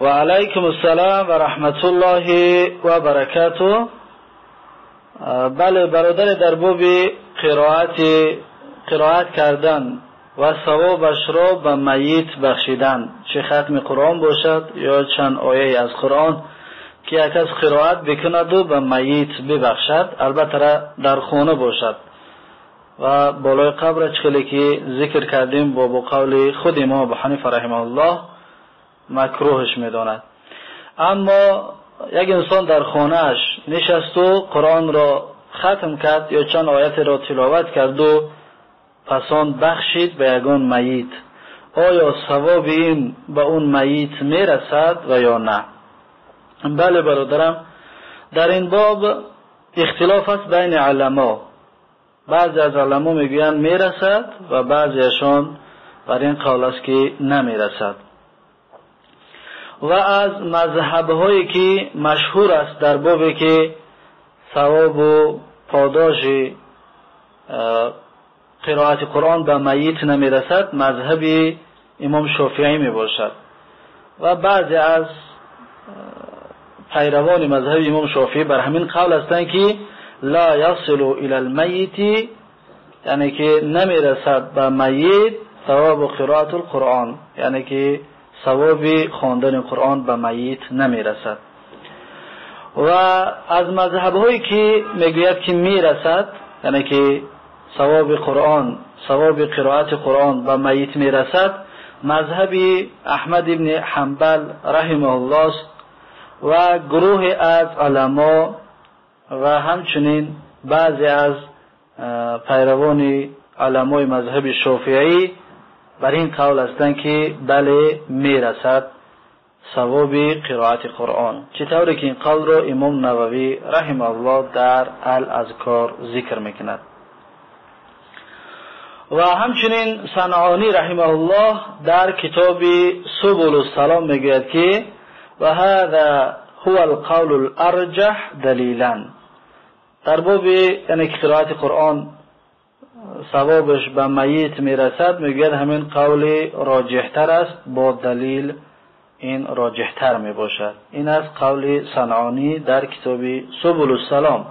و علیکم السلام و رحمت الله و برکاته. بله برادر در باب قرائت قرائت کردن و ثوابش را به میت بخشیدن. چه ختم قرآن باشد یا چند آیه از قرآن که یک کس قرائت بکند و به میت ببخشد البته در خانه باشد. و بالای قبر چخلی که ذکر کردیم با قول خود امام ابو حنیفه رحمه الله. مکروهش می‌داند. اما یک انسان در خانهاش نشست و قرآن را ختم کرد یا چند آیت را تلاوت کرد و پسان بخشید به یگان میت. آیا ثواب این به اون میت می‌رسد و یا نه؟ بله برادرم در این باب اختلاف است بین علما. بعضی از علما می‌گویند می‌رسد و بعضیشان بر این قول است که نمی‌رسد. و از مذهب هایی که مشهور است در بابی که ثواب و پاداش قرائت قرآن به میت نمی‌رسد مذهب امام شافعی می باشد و بعضی از پیروان مذهب امام شافعی بر همین قول هستند که لا یصل الى المیت یعنی که نمی‌رسد به میت ثواب قرائت савоби хондани қуръон ба маит намерасад. Ва аз мазҳабҳое ки мегӯяд ки мерасад яъне ки савоби қуръон савоби қироати қуръон ба маит мерасад мазҳаби аҳмад ибни ҳамбал раҳимауллост ва гурӯҳе аз аламо ва ҳамчунин баъзе аз пайравони аламои мазҳаби шофиӣ бар ин қавл ҳастанд ки бале мерасад савоби қироати қуръон чӣ тавре ки ин қавлро имом нававӣ раҳимауллоh дар ал азкор зикр мекунад. Ва ҳамчунин санъонӣ раҳимауллоh дар китоби субулу салом мегӯяд ки ва ҳаза ҳуа алқавлу аларҷаҳ далилан дар боби яъне қироати қуръон ثوابش به میت می‌رسد می‌گوید همین قول راجحتر است با دلیل این راجحتر می باشد این از قول صنعانی در کتاب سبل السلام.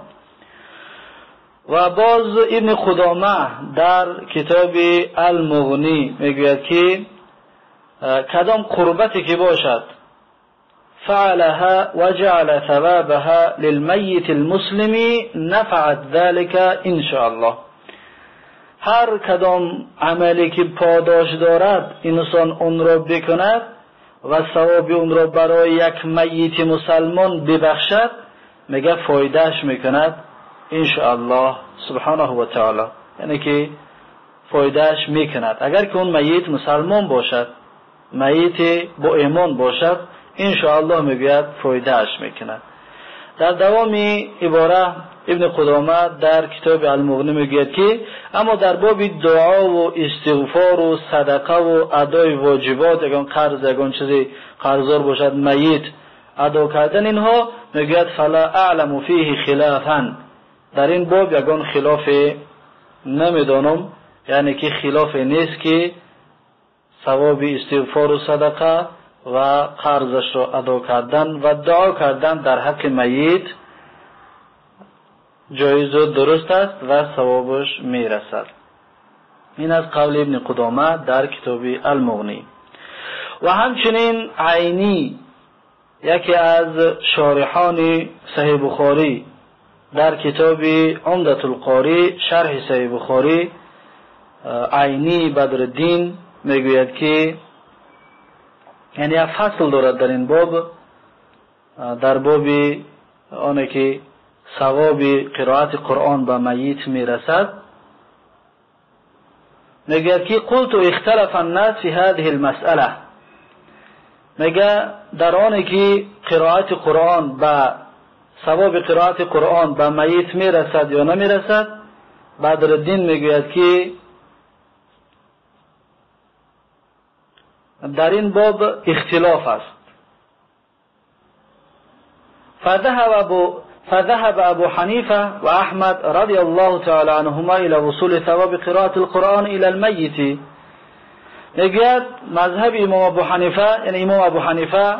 و باز ابن خدامه در کتاب المغنی می‌گوید که کدام قربتی که باشد فعلها وجعل ثوابها للمیت المسلم نفعت ذلك ان شاء الله هر کدام عملی که پاداش دارد انسان اون را بکند و ثواب اون را برای یک میت مسلمان ببخشد میگه فایدهش می‌کند؟ الله سبحانه و تعالی. یعنی که فایدهش می‌کند. اگر که اون میت مسلمان باشد میت با ایمان باشد الله می‌گوید فایدهش می‌کند. дар давоми ибора ибн қудома дар китоби алмуғни мегӯяд ки аммо дар боби дуову истиғфору садақаву адои воҷибот ягон қарз ягон чизи қарздор бошад маит адо кардан инҳо мегӯяд фала аъламу фиҳи хилафан дар ин боб ягон хилофе намедонам яъне ки хилофе нест ки савоби истиғфору садақа و صدقه و قرضش را ادا کردن و دعا کردن در حق میت جایز و درست است و ثوابش میرسد این از قول ابن قدامه در کتاب المغنی و همچنین عینی یکی از شارحان صحیح بخاری در کتاب عمدت القاری شرح صحیح بخاری عینی بدرالدین میگوید که یعنی یک فصل دارد در این باب در باب آنه که ثواب قرائت قرآن به میت میرسد میگه که قلت اختلف الناس فی هذه المسئله میگه در آنه که قرائت قرآن به ثواب قرائت قرآن به میت میرسد یا نمیرسد بدر الدین میگوید که در این باب اختلاف است. فذهب ابو فذهب ابو حنیفه و احمد رضی الله تعالی عنهما إلى وصول ثواب قراءة القرآن إلى الميت میگوید مذهب امام ابو حنیفه یعنی امام ابو حنیفه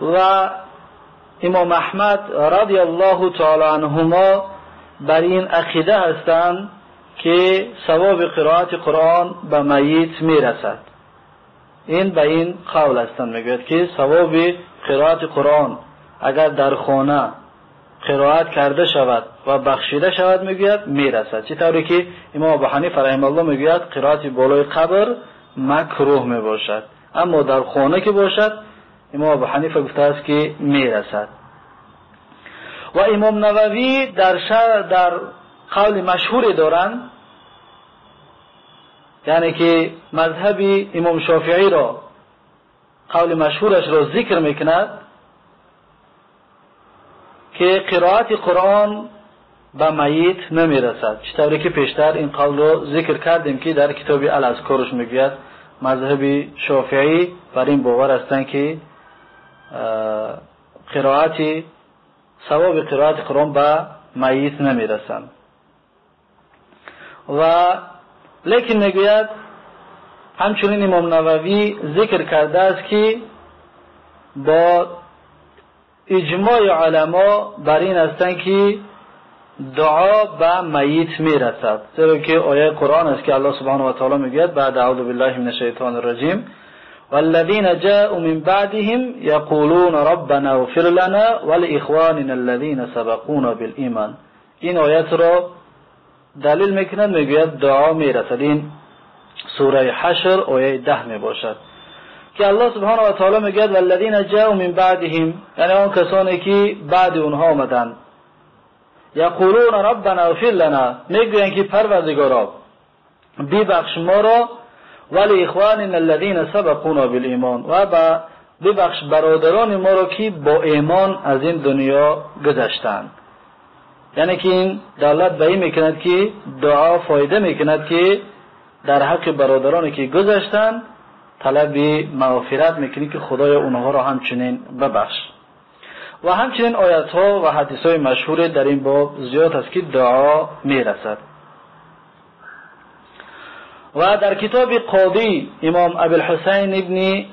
و امام احمد رضی الله تعالی عنهما بر این عقیده هستند که ثواب قرائت قرآن به میت میرسد. ин ба ин қавл ҳастанд мегӯяд ки савоби қироати қуръон агар дар хона қироат карда шавад ва бахшида шавад мегӯяд мерасад чӣ тавре ки имом абу ҳанифа раҳималлоҳ мегӯяд қироати болои қабр макрӯҳ мебошад. Аммо дар хона ки бошад имом абу ҳанифа гуфтааст ки мерасад ва имом нававӣ дар дар қавли машҳуре доранд یعنی که مذهب امام شافعی را قول مشهورش را ذکر می‌کند که قرائت قرآن به میت نمی‌رسد. چطوری که پیشتر این قول رو ذکر کردیم که در کتاب الاذکارش می‌گوید مذهب شافعی بر این باور هستند که قرائت ثواب قرائت قرآن به میت نمی‌رسند. و لیکن می‌گوید همچنین امام نووی ذکر کرده است که با اجماع علما بر این هستند که دعا به میت می‌رسد. زیرا که آیه قرآن است که الله سبحانه و تعالی می‌گوید بعد اعوذ بالله من الشیطان الرجیم. والذین جاءوا من بعدهم یقولون ربنا اغفر لنا ولاخواننا الذين سبقونا بالایمان. این آیت را دلیل می‌کند می‌گوید دعا می‌رسد. این سوره حشر آیه ده می‌باشد. که الله سبحانه و تعالی می‌گوید والذین جاءوا من بعدهم. یعنی آن کسانی که بعد اونها آمدند یقولون ربنا اغفر لنا. می‌گویند که پروردگارا ببخش ما را ولی اخواننا الذین سبقونا بالایمان و با ببخش برادران ما را که با ایمان از این دنیا گذشتند یعنی که این دلالت به این می‌کند که دعا فایده می‌کند که در حق برادرانی که گذشتند طلب مغفرت می‌کنی که خدای اونها را همچنین ببخش. و همچنین آیت ها و حدیث های مشهور در این باب زیاد است که دعا می‌رسد. و در کتاب قاضی امام ابو الحسین ابن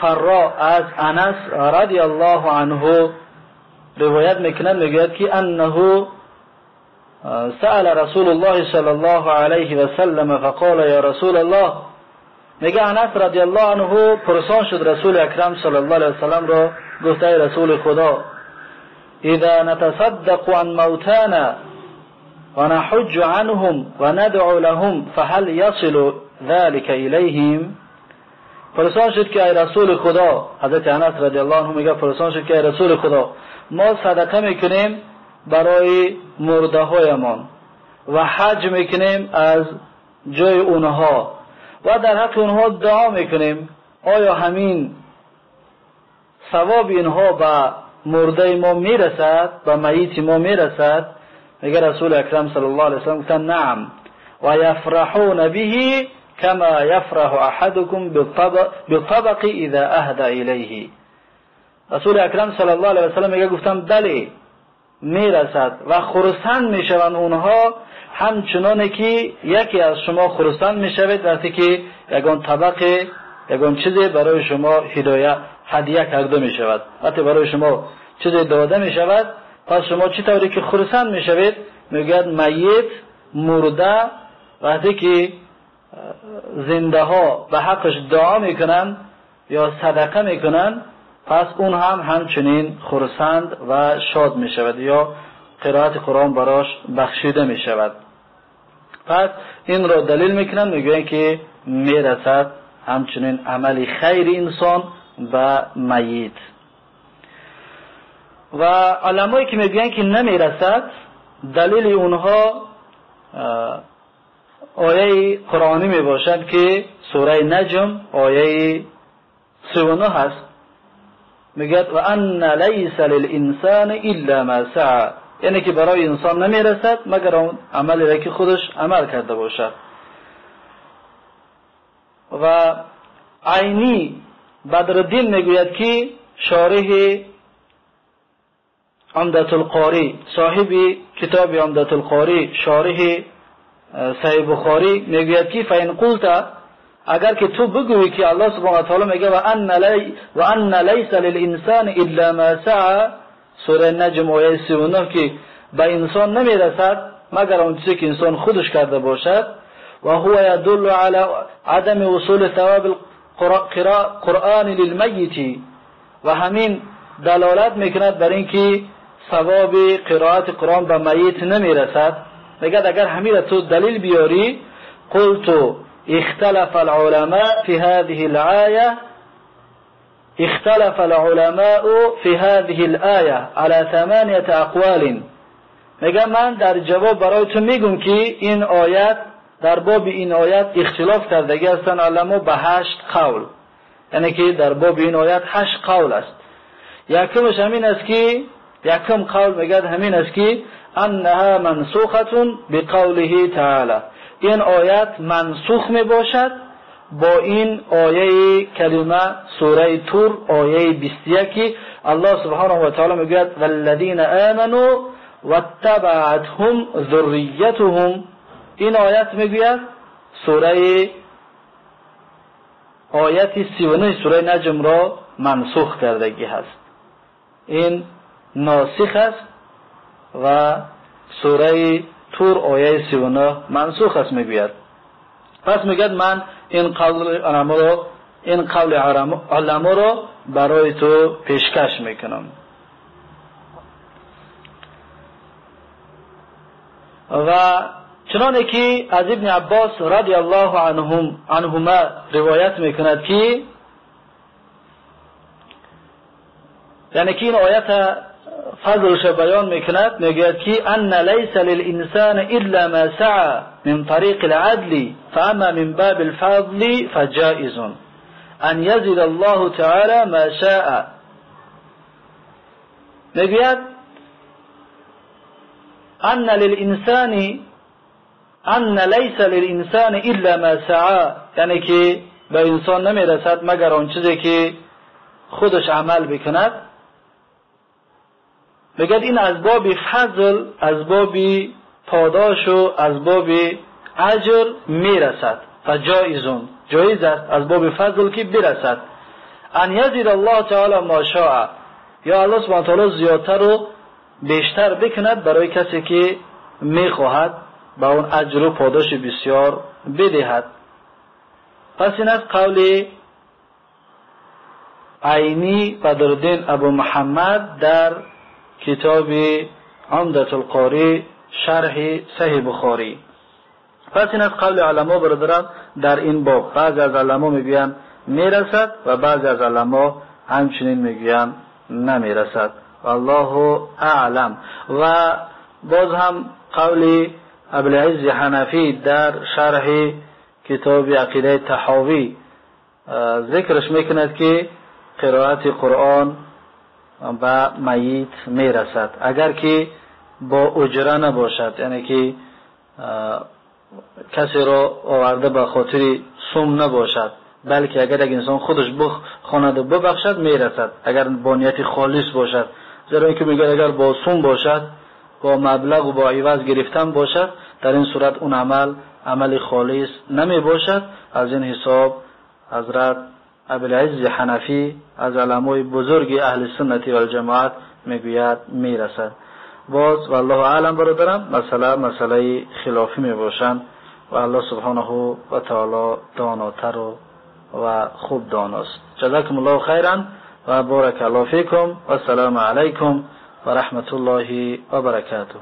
فرا از انس رضی الله عنه روایت می‌کند می‌گوید که انه سأل رسول الله صلی الله علیه و سلم فقال یا رسول الله میگه انس رضی الله عنه پرسان شد رسول اکرم صلی الله علیه و سلم را گفته رسول خدا اذا نتصدق عن موتانا ونحج عنهم وندعو لهم فهل يصل ذلك إليهم؟ پرسان شد که ای رسول خدا. حضرت انس رضی الله عنه میگه پرسان شد که ای رسول خدا ما صدقه میکنیم барои мурдаҳоямон. Ва ҳаҷ мекунем аз ҷои онҳо. Ва дар ҳаққи онҳо дуо мекунем оё ҳамин савоби инҳо ба мурдаи мо мерасад ба маити мо мерасад? Мега расули акрам сал лла алай салам гуфтанд наам ва яфраҳуна биҳи кама яфраҳу аҳадукум битабақи ида аҳда илайҳи расули акрам сал лла алай васалам мега гуфтанд бале می‌رسد و خرسند می‌شوند اونها. همچنانه که یکی از شما خرسند می‌شود وقتی که یگان طبق یگان چیزی برای شما هدایه هدیه کرده می‌شود. وقتی برای شما چیزی داده می‌شود پس شما چی طوری که خرسند می‌شوید؟ می‌گوید میت مرده. وقتی که زنده ها به حقش دعا می‌کنند یا صدقه می‌کنند پس اون هم همچنین خرسند و شاد می شود یا قرائت قرآن براش بخشیده می شود. پس این را دلیل می‌کنند می‌گویند که می‌رسد همچنین عمل خیر انسان به میت. و علمایی که می‌گویند که نمی‌رسد دلیل اونها آیه قرآنی می باشد که سوره نجم آیه 39 هست. میگه و ان لیس للانسان الا ما سعى یعنی که برای انسان نمی‌رسد مگر اون عملی را که خودش عمل کرده باشد. و عینی بدرالدین می‌گوید که شارح عمدت القاری صاحب کتاب عمدت القاری شارح صحیح بخاری می‌گوید که فین قلت агар ки ту бигӯӣ ки аллоҳ субҳана таоло мегӯяд ва анна лайса лилинсани илла ма саа сураи наҷм ояи сиюнум ки ба инсон намерасад магар он чизе ки инсон худш карда бошад ва ҳуа ядуллу ала адами усули саваби қуръани лилмайити ва ҳамин далолат мекунад бар ин ки савоби қироати қуръон ба маит намерасад мегӯяд агар ҳамира ту далил биёрӣ қулту اختلف العلماء في هذه الآية اختلف العلماء في هذه الآية على ثمانية أقوال. میگه من در جواب برای تو میگم که این آیت در باب این آیت اختلاف کردگی هستن علما به هشت قول. یعنی که در باب این آیت هشت قول است. یکمش همین است که یکم قول میگه همین است که انها منسوخة بقوله تعالی. این آیت منسوخ می باشد با این آیه کلمه سوره تور آیه 21 الله سبحانه و تعالی می‌گوید والذین آمنوا واتبعتهم ذریتهم. این آیت می‌گوید سوره آیت 39 سوره نجم را منسوخ کردگی هست. این ناسخ است و سوره تور آیه 39 منسوخ است می‌گوید. پس میگد من این قول علما رو این قول علما رو برای تو پیشکش می‌کنم. و چنانه که از ابن عباس رضی الله عنهم عنهما روایت می‌کند که یعنی که این آیت فضل شبيان مكنات نجاتي أن ليس للإنسان إلا ما سعى من طريق العدل فأما من باب الفضل فجائز. أن يزل الله تعالى ما شاء. نجات أن للإنسان أن ليس للإنسان إلا ما سعى. يعني كي به انسان نمیرسد مگر آن چیزی که خودش عمل بکند بگد این از باب فضل از باب پاداش و از باب اجر می‌رسد فجایزون جایز است از باب فضل که برسد. ان یزید الله تعالی ما شاء. یا الله سبحانه تعالی زیادتر و بیشتر بکند برای کسی که می‌خواهد با اون اجر و پاداش بسیار بدهد. پس این از قول عینی بدرالدین ابو محمد در کتاب عمدت القاری شرح صحیح بخاری. پس این از قول علما برادران در این باب بعضی از علما می‌گویند می‌رسد و بعضی از علما همچنین می‌گویند نمی‌رسد. والله اعلم. و باز هم قول ابوالعز حنفی در شرح کتاب عقیده تحاوی ذکرش می‌کند که قرائت قرآن به میت می‌رسد. اگر که با اجره نباشد یعنی که کسی را آورده به خاطر سوم نباشد بلکه اگر یک انسان خودش بخواند و ببخشد می‌رسد. اگر با نیت خالص باشد زیرا اینکه میگه اگر با سوم باشد با مبلغ و با عوض گرفتن باشد در این صورت اون عمل عمل خالص نمی باشد. از این حساب حضرت ابوالعز حنفی از علمای بزرگ اهل سنتی و جماعت می‌گوید می‌رسد باز والله اعلم برادرم مسئله مسئله خلافی می باشند و الله سبحانه و تعالی داناتر و, و خوب داناست جزاکم الله خیرا و بارک الله فیکم و السلام علیکم و رحمت الله و برکاته